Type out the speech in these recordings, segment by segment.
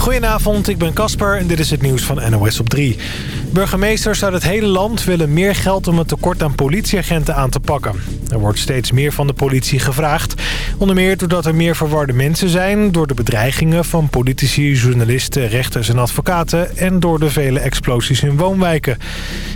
Goedenavond, ik ben Casper en dit is het nieuws van NOS op 3. Burgemeesters uit het hele land willen meer geld om het tekort aan politieagenten aan te pakken. Er wordt steeds meer van de politie gevraagd. Onder meer doordat er meer verwarde mensen zijn... door de bedreigingen van politici, journalisten, rechters en advocaten... en door de vele explosies in woonwijken.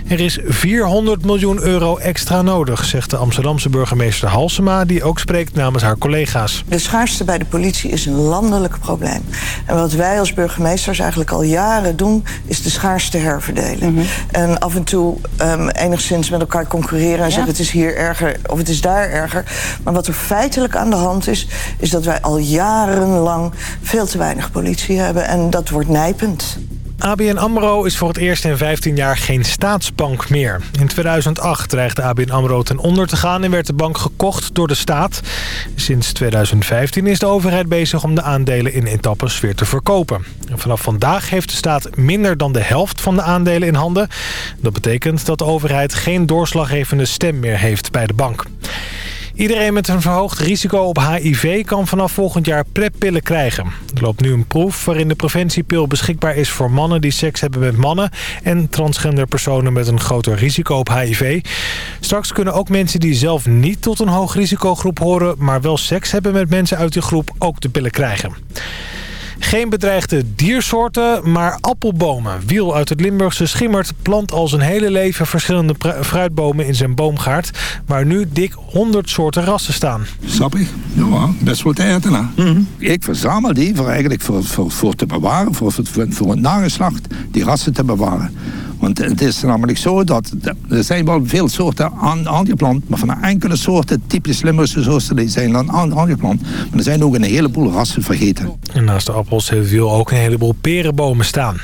Er is 400 miljoen euro extra nodig, zegt de Amsterdamse burgemeester Halsema... die ook spreekt namens haar collega's. De schaarste bij de politie is een landelijk probleem. En wat wij als burgemeesters eigenlijk al jaren doen... is de schaarste herverdelen. Mhm. En af en toe um, enigszins met elkaar concurreren en zeggen... het is hier erger of het is daar erger. Maar wat er feitelijk aan de hand is... is dat wij al jarenlang veel te weinig politie hebben. En dat wordt nijpend. ABN AMRO is voor het eerst in 15 jaar geen staatsbank meer. In 2008 dreigde ABN AMRO ten onder te gaan en werd de bank gekocht door de staat. Sinds 2015 is de overheid bezig om de aandelen in etappes weer te verkopen. vanaf vandaag heeft de staat minder dan de helft van de aandelen in handen. Dat betekent dat de overheid geen doorslaggevende stem meer heeft bij de bank. Iedereen met een verhoogd risico op HIV kan vanaf volgend jaar PrEP-pillen krijgen. Er loopt nu een proef waarin de preventiepil beschikbaar is voor mannen die seks hebben met mannen... en transgender personen met een groter risico op HIV. Straks kunnen ook mensen die zelf niet tot een hoog risicogroep horen... maar wel seks hebben met mensen uit die groep ook de pillen krijgen. Geen bedreigde diersoorten, maar appelbomen. Wiel uit het Limburgse Schimmert plant al zijn hele leven verschillende fruitbomen in zijn boomgaard... waar nu dik 100 soorten rassen staan. Sappig? Ja, best wel te eten. Hè? Ik verzamel die voor, eigenlijk voor, voor, voor te bewaren, voor, voor, voor het nageslacht, die rassen te bewaren. Want het is namelijk zo dat er zijn wel veel soorten aan, aangeplant, maar van een enkele soorten, typisch Limburgse soorten, die zijn dan aangeplant. Maar er zijn ook een heleboel rassen vergeten. En naast de appels heeft Wiel ook een heleboel perenbomen staan.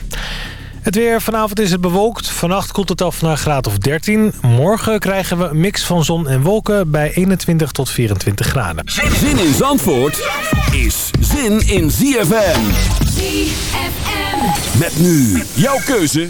Het weer. Vanavond is het bewolkt. Vannacht koelt het af naar een graad of 13. Morgen krijgen we een mix van zon en wolken bij 21 tot 24 graden. Zin in Zandvoort is zin in ZFM. ZFM. Met nu jouw keuze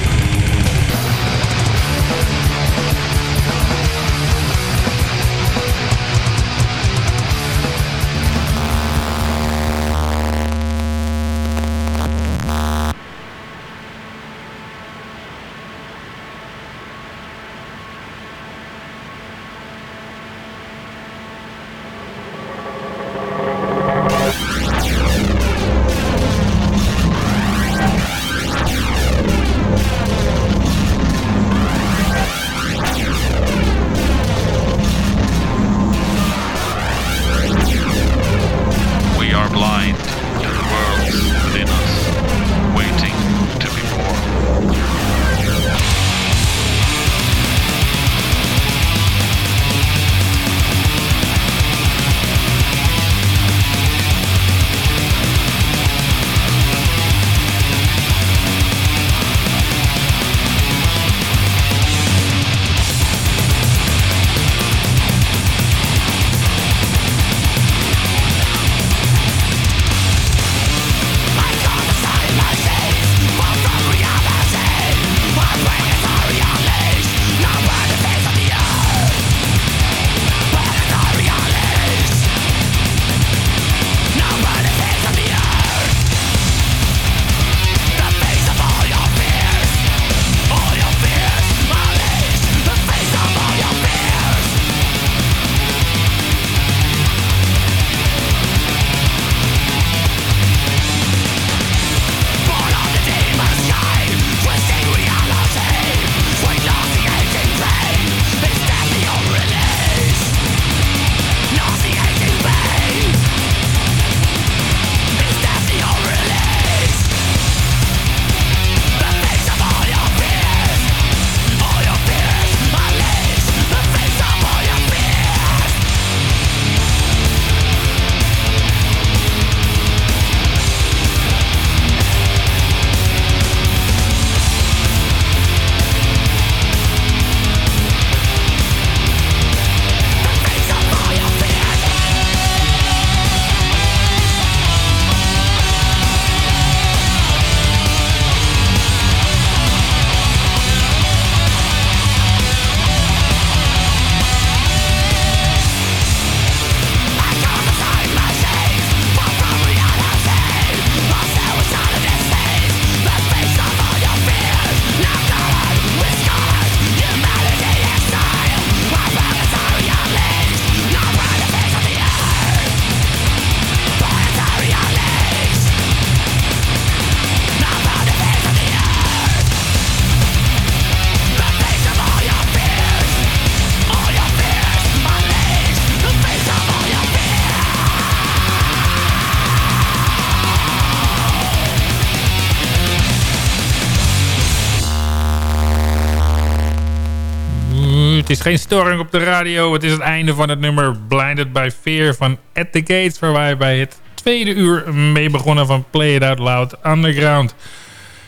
Is geen storing op de radio. Het is het einde van het nummer Blinded by Fear van At The Gates... waar wij bij het tweede uur mee begonnen van Play It Out Loud Underground.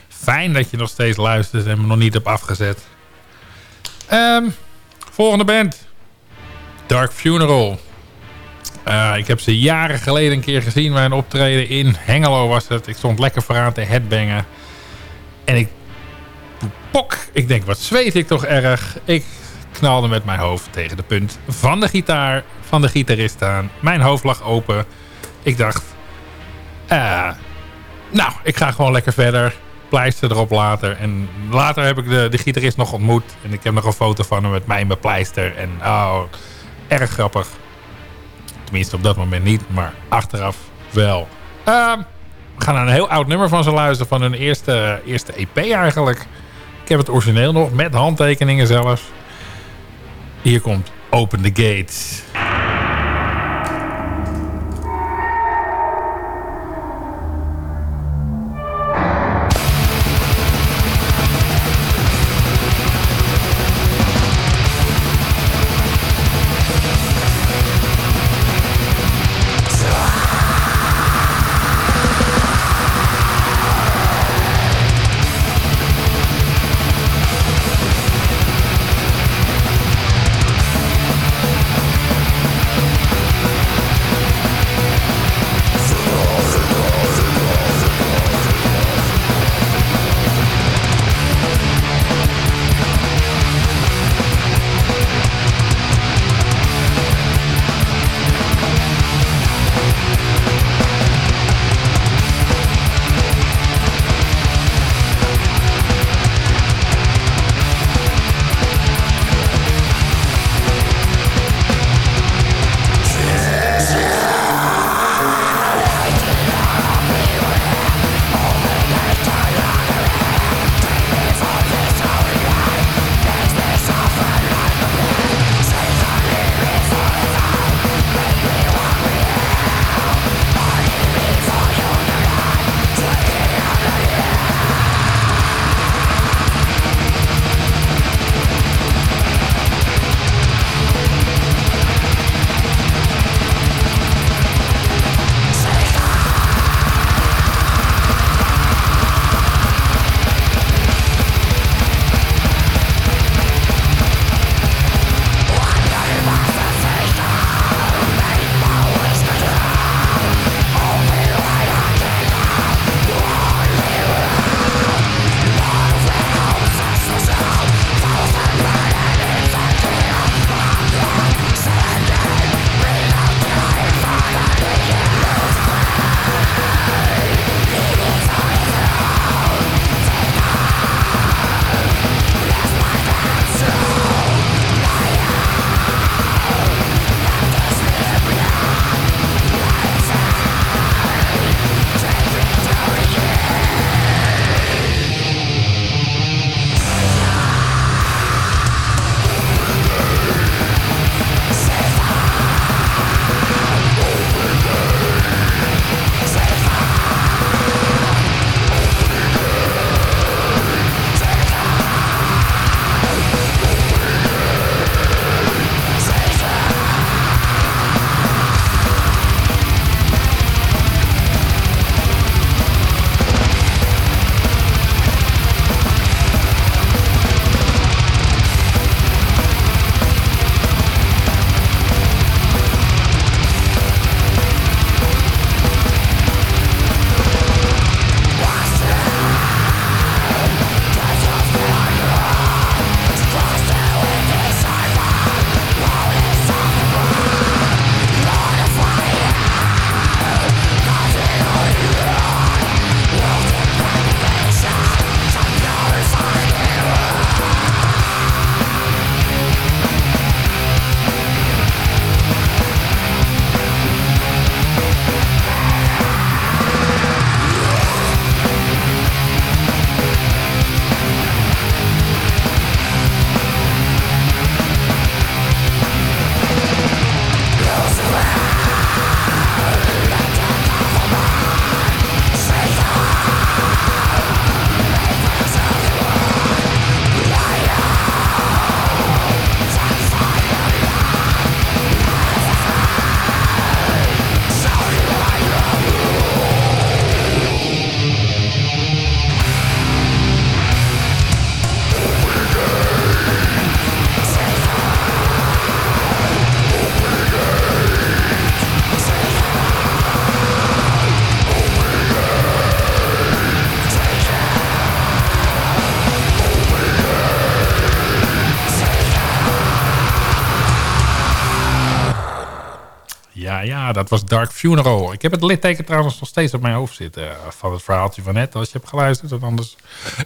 Fijn dat je nog steeds luistert en me nog niet hebt afgezet. Ehm, volgende band. Dark Funeral. Uh, ik heb ze jaren geleden een keer gezien bij een optreden in Hengelo was het. Ik stond lekker vooraan te headbangen. En ik... Pok! Ik denk, wat zweet ik toch erg. Ik knalde met mijn hoofd tegen de punt van de gitaar, van de gitarist aan. Mijn hoofd lag open. Ik dacht... Uh, nou, ik ga gewoon lekker verder. Pleister erop later. En later heb ik de, de gitarist nog ontmoet. En ik heb nog een foto van hem met mij in pleister. En oh, erg grappig. Tenminste op dat moment niet, maar achteraf wel. Uh, we gaan naar een heel oud nummer van ze luisteren. Van hun eerste, eerste EP eigenlijk. Ik heb het origineel nog, met handtekeningen zelfs. Hier komt Open the Gates. Dat was Dark Funeral. Ik heb het litteken trouwens nog steeds op mijn hoofd zitten eh, van het verhaaltje van net. Als je hebt geluisterd, want anders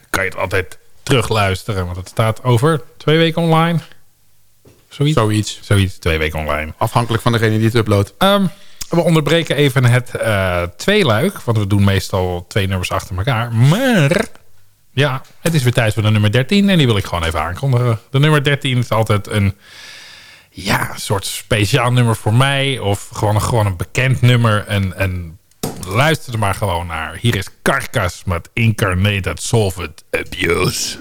kan je het altijd terugluisteren. Want het staat over twee weken online. Zoiets? Zoiets. Zoiets, twee weken online. Afhankelijk van degene die het uploadt. Ehm, we onderbreken even het uh, tweeluik. Want we doen meestal twee nummers achter elkaar. Maar ja, het is weer tijd voor de nummer 13. En die wil ik gewoon even aankondigen. De nummer 13 is altijd een ja, soort speciaal nummer voor mij. Of gewoon een, gewoon een bekend nummer. En, en luister er maar gewoon naar. Hier is Carcass met Incarnated Solvent Abuse.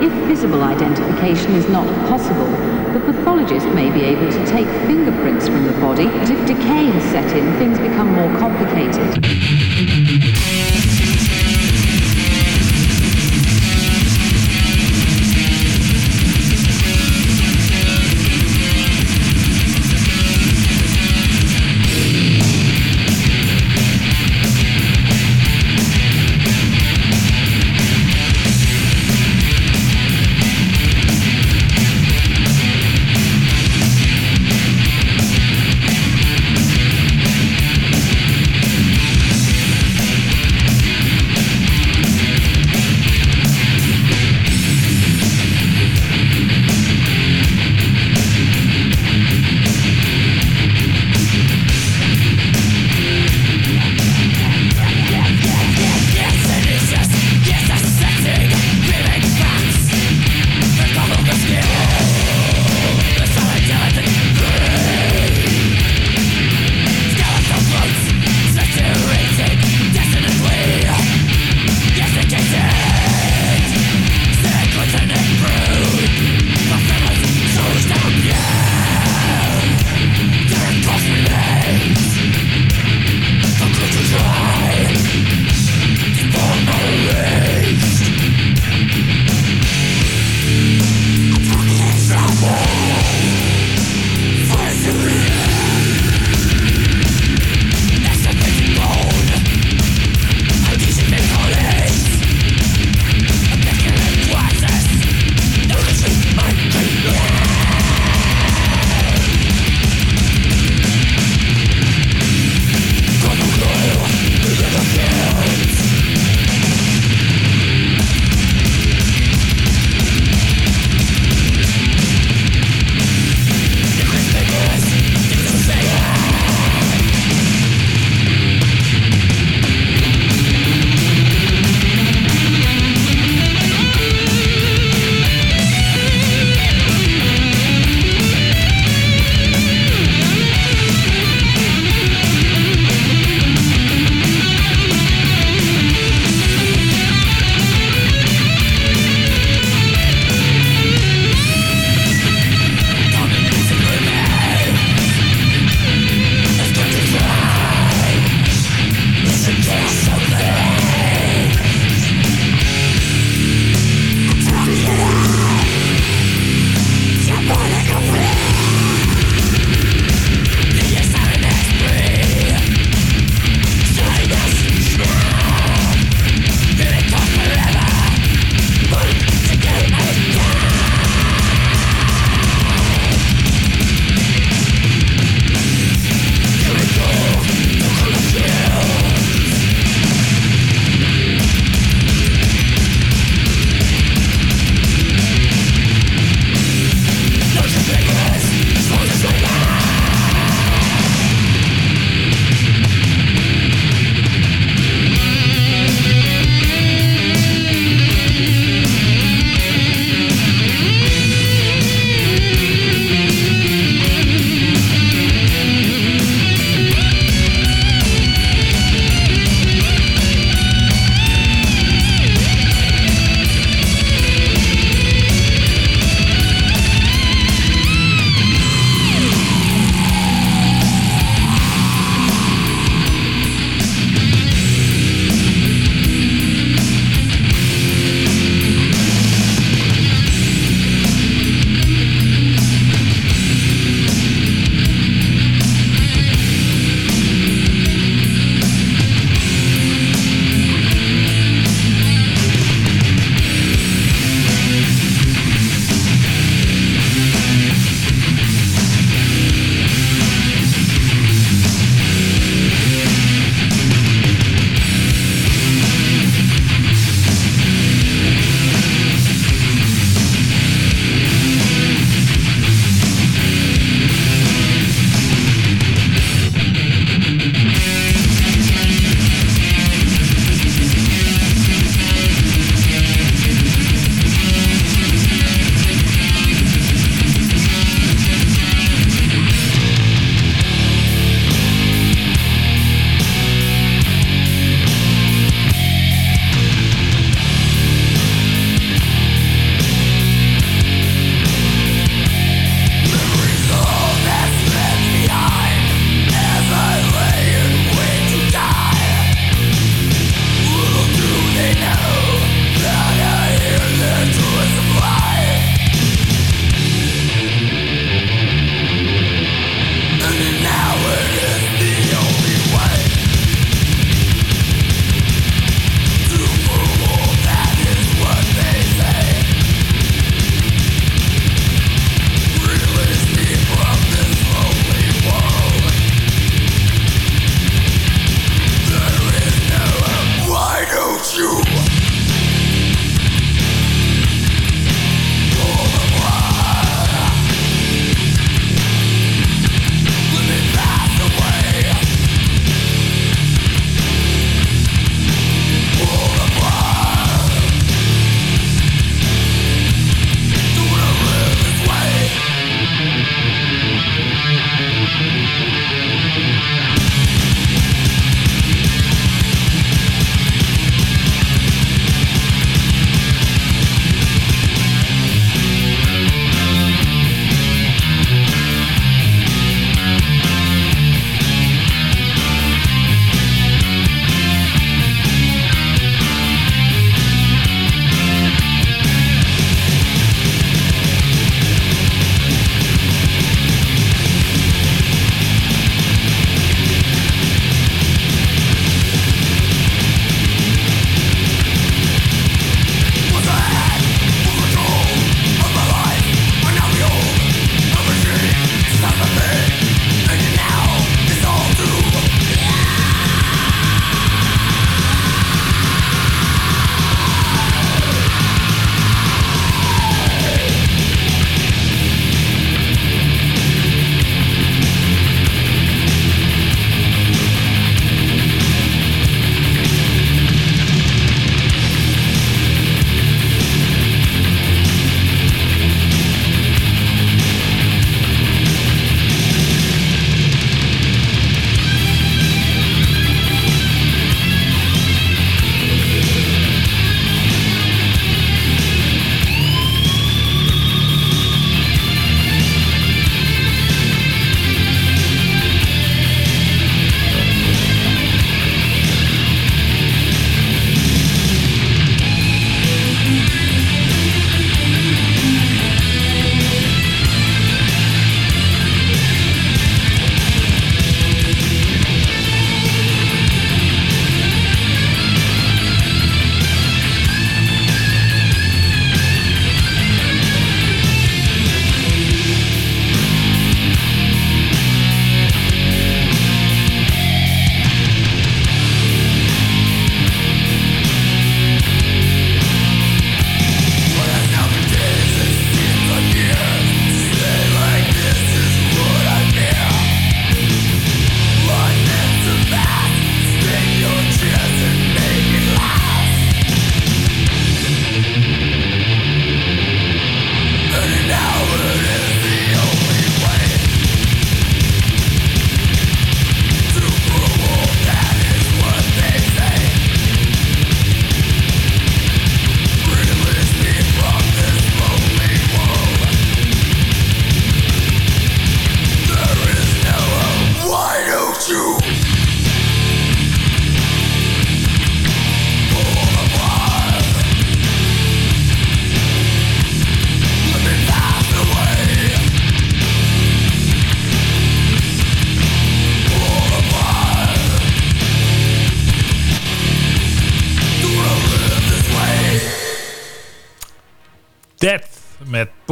If visible identification is not possible, the pathologist may be able to take fingerprints from the body, but if decay has set in, things become more complicated.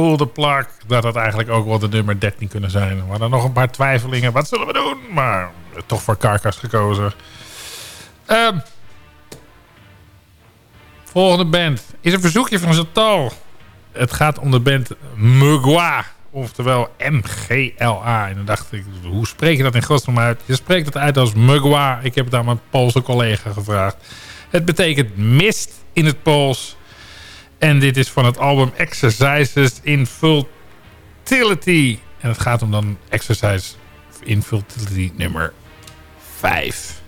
Pull the. Dat had eigenlijk ook wel de nummer 13 kunnen zijn. We hadden nog een paar twijfelingen. Wat zullen we doen? Maar toch voor Carcass gekozen. Ehm, volgende band is een verzoekje van Zatal. Het gaat om de band Mugwa. Oftewel MGLA. En dan dacht ik, hoe spreek je dat in godsnaam uit? Je spreekt het uit als Mugwa. Ik heb het aan mijn Poolse collega gevraagd. Het betekent mist in het Pools. En dit is van het album Exercises in Futility. En het gaat om dan Exercise in Futility nummer 5.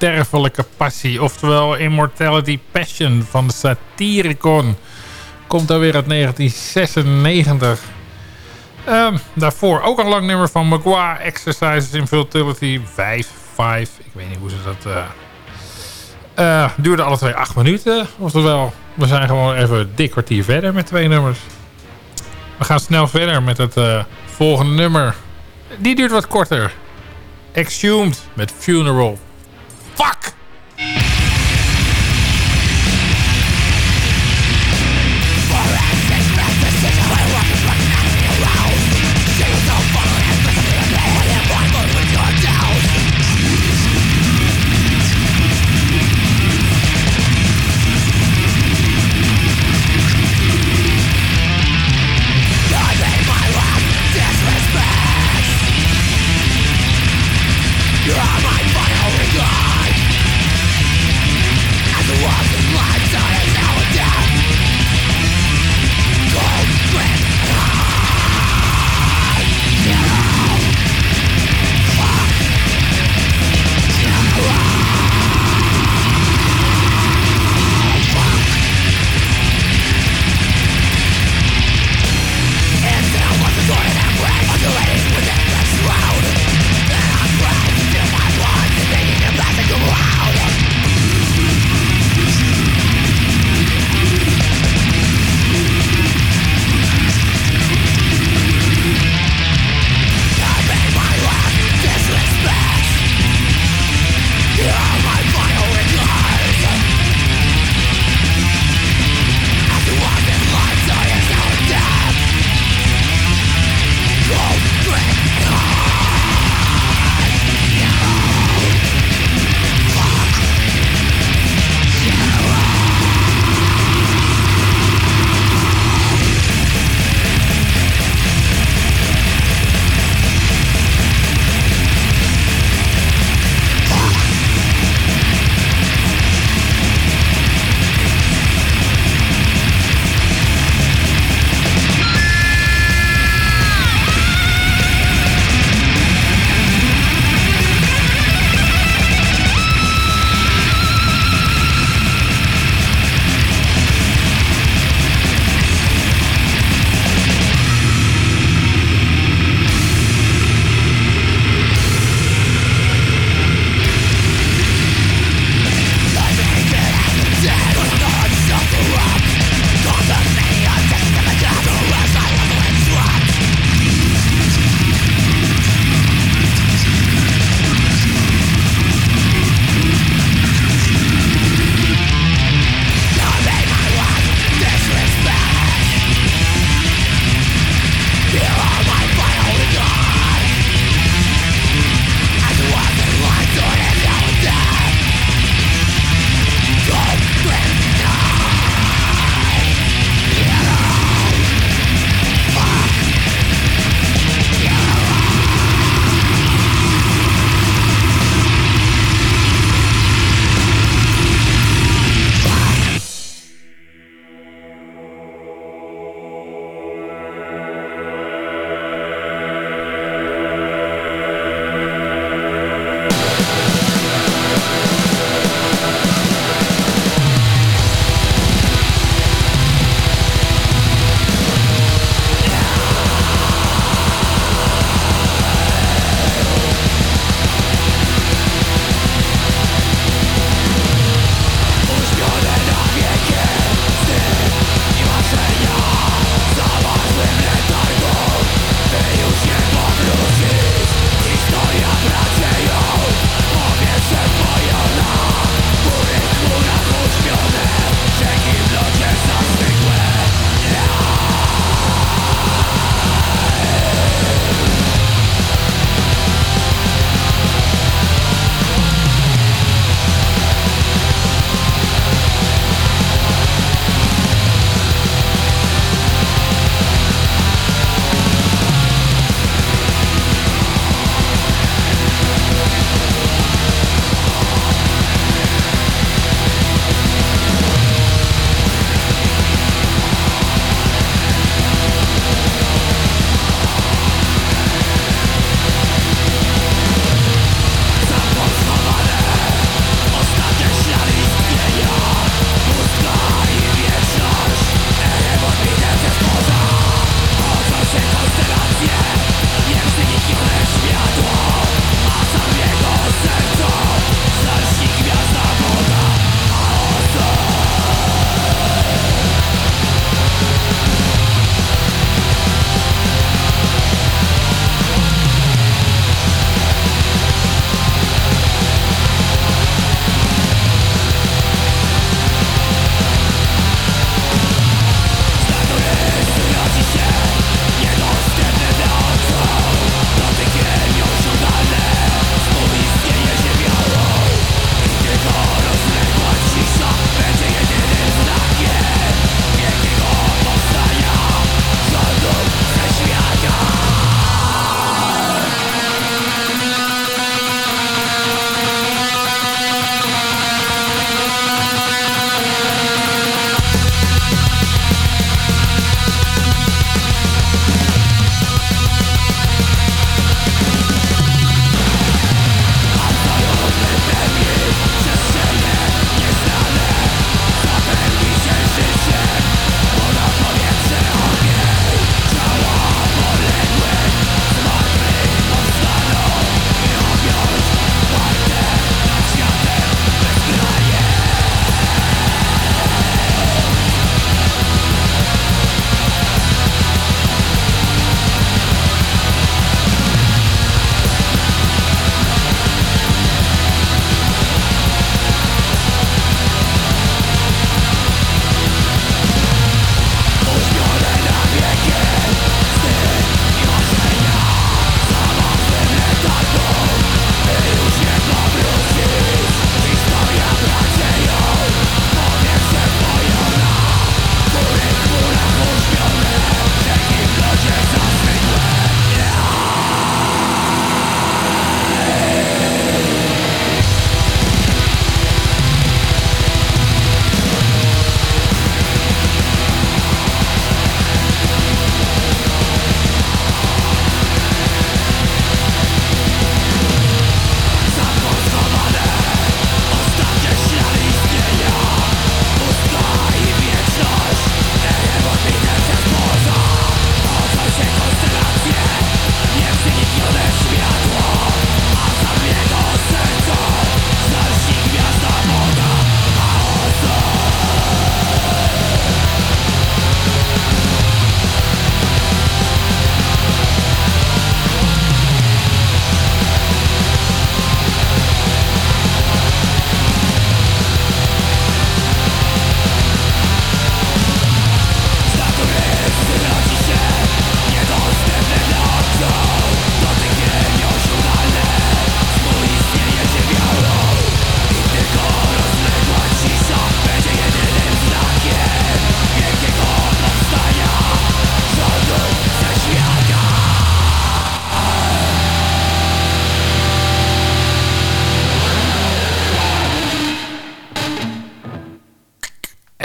Onsterfelijke Passie, oftewel Immortality Passion van de Satyricon. Komt daar weer uit 1996. Um, daarvoor ook een lang nummer van Magua, Exercises in Futility 5, 5. Ik weet niet hoe ze dat... Uh, uh, duurde alle twee acht minuten. Oftewel, we zijn gewoon even dik kwartier verder met twee nummers. We gaan snel verder met het uh, volgende nummer. Die duurt wat korter. Exhumed met Funeral. Fuck!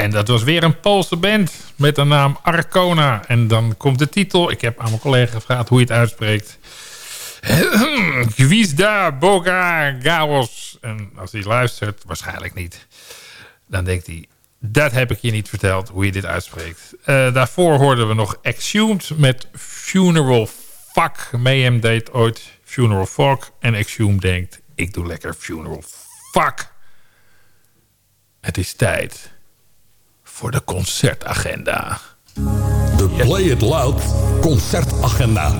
En dat was weer een Poolse band met de naam Arcona. En dan komt de titel. Ik heb aan mijn collega gevraagd hoe je het uitspreekt. Gwizda Boga Gaos. En als hij luistert, waarschijnlijk niet. Dan denkt hij, dat heb ik je niet verteld, hoe je dit uitspreekt. Uh, daarvoor hoorden we nog Exhumed met Funeral Fuck. Mayhem deed ooit Funeral Fuck. En Exhumed denkt, ik doe lekker Funeral Fuck. Het is tijd voor de concertagenda. De Play It Loud concertagenda.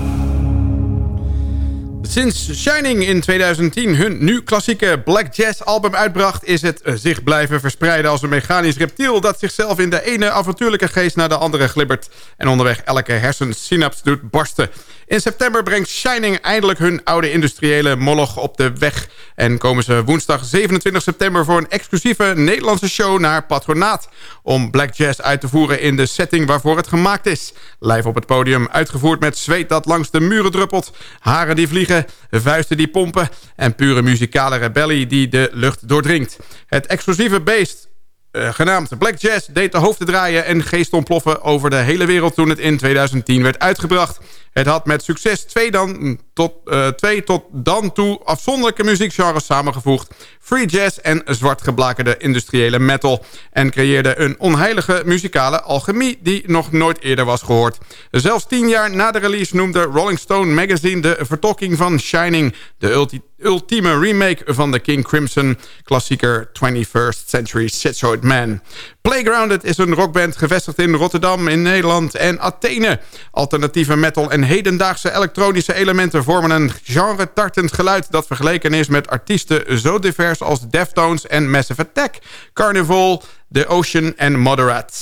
Sinds Shining in 2010 hun nu klassieke Black Jazz album uitbracht... is het eh, zich blijven verspreiden als een mechanisch reptiel... dat zichzelf in de ene avontuurlijke geest naar de andere glibbert... en onderweg elke hersensinaps doet barsten. In september brengt Shining eindelijk hun oude industriële moloch op de weg... en komen ze woensdag 27 september voor een exclusieve Nederlandse show naar Patronaat... om Black Jazz uit te voeren in de setting waarvoor het gemaakt is. Live op het podium, uitgevoerd met zweet dat langs de muren druppelt... haren die vliegen, vuisten die pompen... en pure muzikale rebellie die de lucht doordringt. Het exclusieve beest uh, genaamd Black Jazz deed de hoofden draaien en geest ontploffen over de hele wereld toen het in 2010 werd uitgebracht. Het had met succes twee, dan, tot, uh, twee tot dan toe afzonderlijke muziekgenres samengevoegd. Free jazz en zwart geblakerde industriële metal. En creëerde een onheilige muzikale alchemie die nog nooit eerder was gehoord. Zelfs tien jaar na de release noemde Rolling Stone Magazine de vertolking van Shining... de ultieme remake van de King Crimson klassieker 21st Century Schizoid Man. Playgrounded is een rockband gevestigd in Rotterdam, in Nederland en Athene. Alternatieve metal en hedendaagse elektronische elementen vormen een genre-tartend geluid... dat vergeleken is met artiesten zo divers als Deftones en Massive Attack... Carnival, The Ocean en Moderate.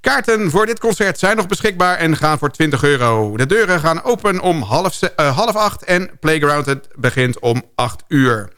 Kaarten voor dit concert zijn nog beschikbaar en gaan voor 20 euro. De deuren gaan open om half, uh, half acht en Playgrounded begint om 8 uur.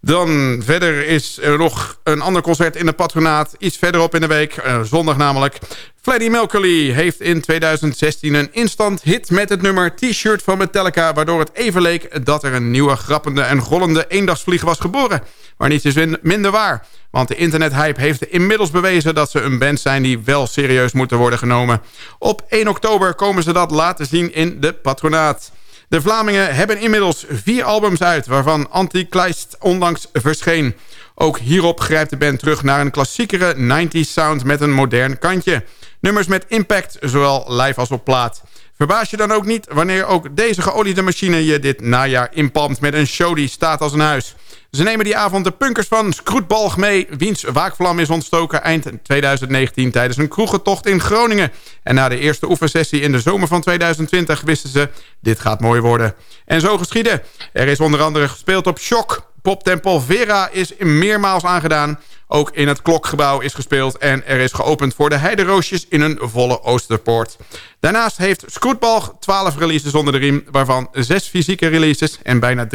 Dan verder is er nog een ander concert in het patronaat. Iets verderop in de week, uh, zondag namelijk. Freddie Mercury heeft in 2016 een instant hit met het nummer T-shirt van Metallica... waardoor het even leek dat er een nieuwe grappende en gollende eendagsvlieg was geboren. Maar niets is minder waar. Want de internethype heeft inmiddels bewezen dat ze een band zijn... die wel serieus moeten worden genomen. Op 1 oktober komen ze dat laten zien in de patronaat. De Vlamingen hebben inmiddels vier albums uit... waarvan Antichrist onlangs verscheen. Ook hierop grijpt de band terug naar een klassiekere 90s sound... met een modern kantje. Nummers met impact, zowel live als op plaat. Verbaas je dan ook niet wanneer ook deze geoliede machine... je dit najaar inpalmt met een show die staat als een huis... Ze nemen die avond de punkers van Skroetbalg mee... wiens waakvlam is ontstoken eind 2019 tijdens een kroegentocht in Groningen. En na de eerste oefensessie in de zomer van 2020 wisten ze... dit gaat mooi worden. En zo geschiedde. Er is onder andere gespeeld op Shock. Poptempel Vera is meermaals aangedaan. Ook in het klokgebouw is gespeeld en er is geopend voor de heideroosjes in een volle Oosterpoort. Daarnaast heeft Scrootbalg 12 releases onder de riem, waarvan 6 fysieke releases en bijna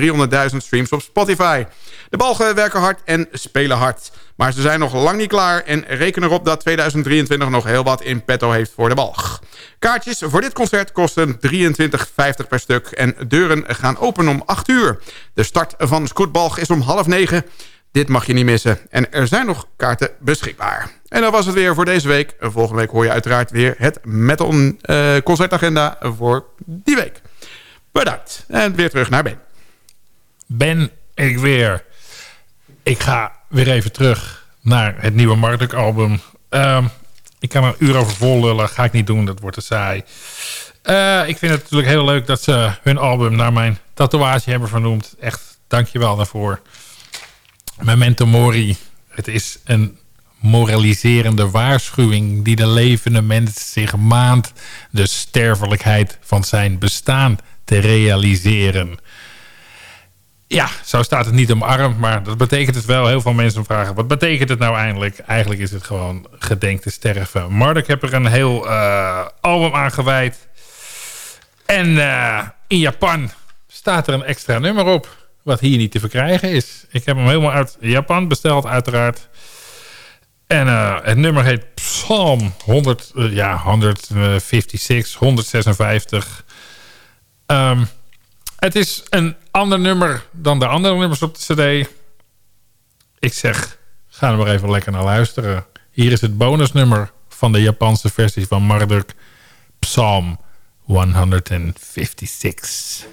300.000 streams op Spotify. De balgen werken hard en spelen hard. Maar ze zijn nog lang niet klaar en reken erop dat 2023 nog heel wat in petto heeft voor de balg. Kaartjes voor dit concert kosten 23,50 per stuk en deuren gaan open om 8 uur. De start van Scootbalg is om half 9. Dit mag je niet missen. En er zijn nog kaarten beschikbaar. En dat was het weer voor deze week. Volgende week hoor je uiteraard weer het Metal uh, concertagenda voor die week. Bedankt. En weer terug naar Ben. Ben ik weer. Ik ga weer even terug naar het nieuwe Marduk album. Uh, ik kan er een uur over vol lullen. Ga ik niet doen, dat wordt te saai. Uh, ik vind het natuurlijk heel leuk dat ze hun album naar mijn tatoeage hebben vernoemd. Echt, dankjewel daarvoor. Memento Mori. Het is een moraliserende waarschuwing die de levende mens zich maand de sterfelijkheid van zijn bestaan te realiseren. Ja, zo staat het niet omarmd, maar dat betekent het wel. Heel veel mensen vragen, wat betekent het nou eigenlijk? Eigenlijk is het gewoon gedenk te sterven. Marduk heb er een heel uh, album aan gewijd. En uh, in Japan staat er een extra nummer op. Wat hier niet te verkrijgen is. Ik heb hem helemaal uit Japan besteld uiteraard. En uh, het nummer heet Psalm 100, uh, ja, 156, 156. Um, het is een ander nummer dan de andere nummers op de cd. Ik zeg, ga er maar even lekker naar luisteren. Hier is het bonusnummer van de Japanse versie van Marduk, Psalm 156.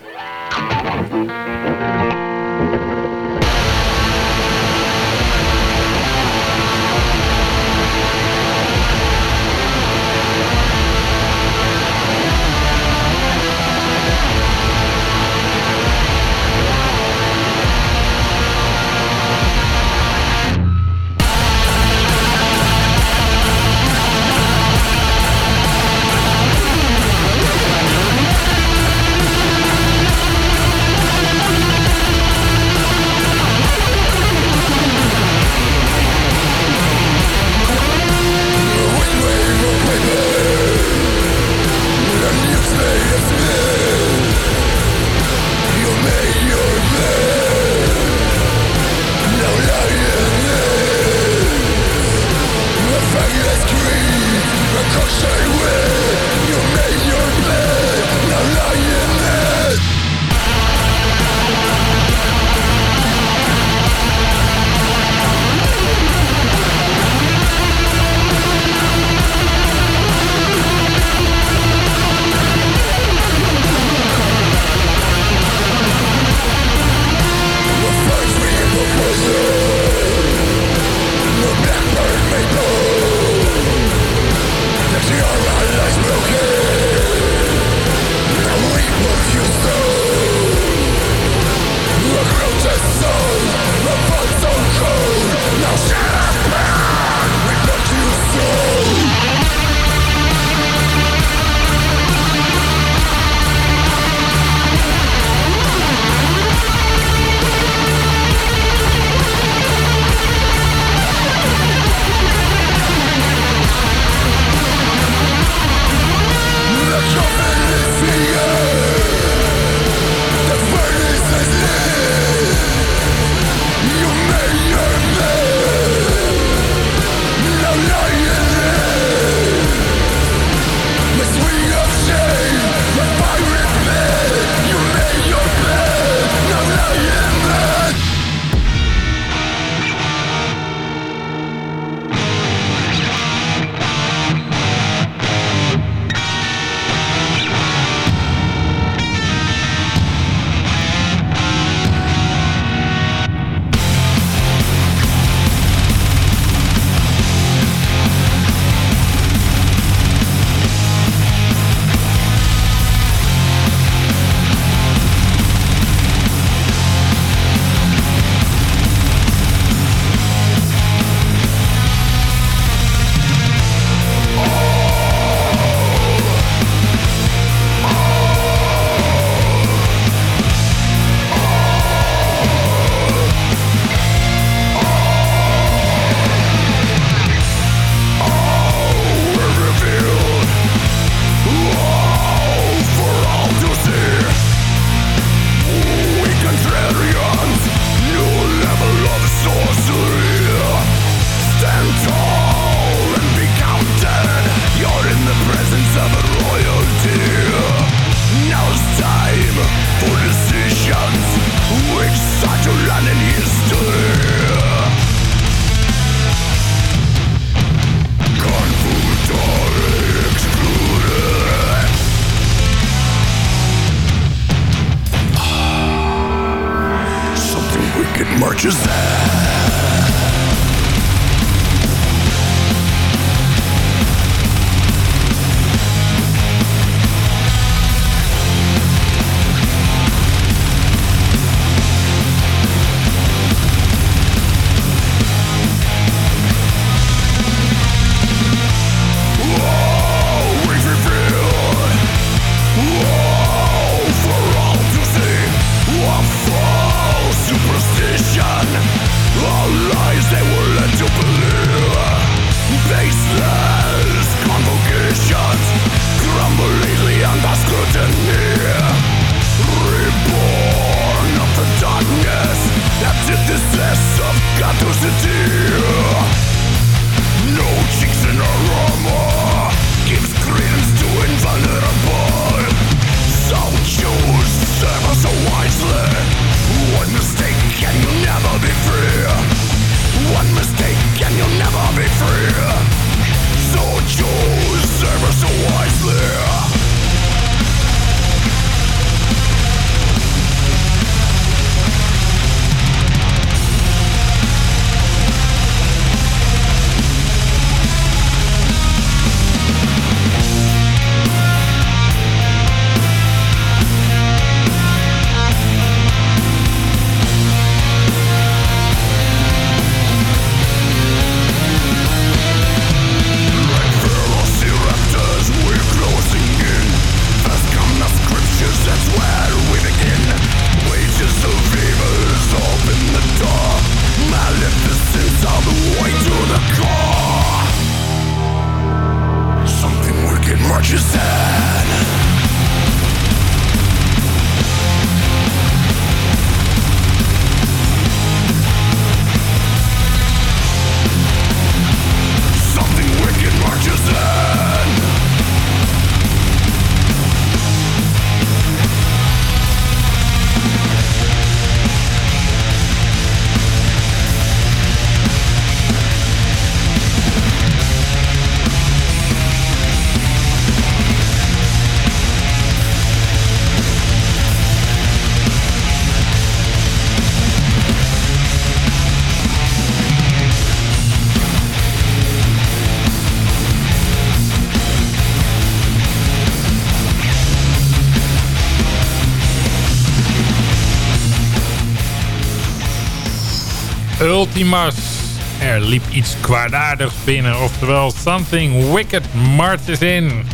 Er liep iets kwaadaardigs binnen. Oftewel, something wicked marches in.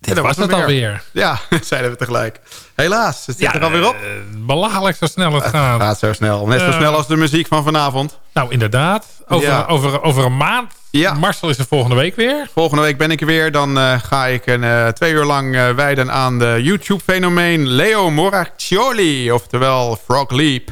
Dit was was het hem alweer. Ja, zeiden we tegelijk. Helaas, het zit er alweer op. eh, belachelijk zo snel het gaat. Gaat zo snel. Net zo Eh. snel als de muziek van vanavond. Nou, inderdaad. Over, Ja. over, over een maand. Ja. Marcel is er volgende week weer. Volgende week ben ik er weer. Dan eh, ga ik een, twee uur lang wijden aan de YouTube-fenomeen Leo Moraccioli. Oftewel Frog Leap.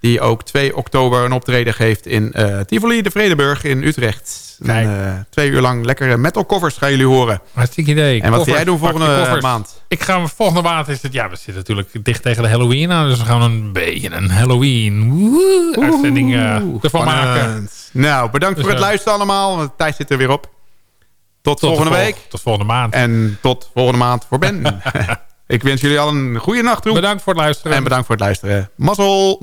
Die ook 2 oktober een optreden geeft in eh, Tivoli de Vredeburg in Utrecht. En, eh, twee uur lang lekkere metal covers gaan jullie horen. Hartstikke idee. En wat ga jij doen volgende maand? Ik ga volgende maand is het. Ja, we zitten natuurlijk dicht tegen de Halloween aan. Dus we gaan een beetje een Halloween woe, uitzending eh, ervan maken. Nou, bedankt Dus, voor het luisteren allemaal. De tijd zit er weer op. Tot, Tot de volgende vol- week. Tot volgende maand. En tot volgende maand voor Ben. ik wens jullie al een goede nacht toe. Bedankt voor het luisteren. En bedankt voor het luisteren. Mazzel.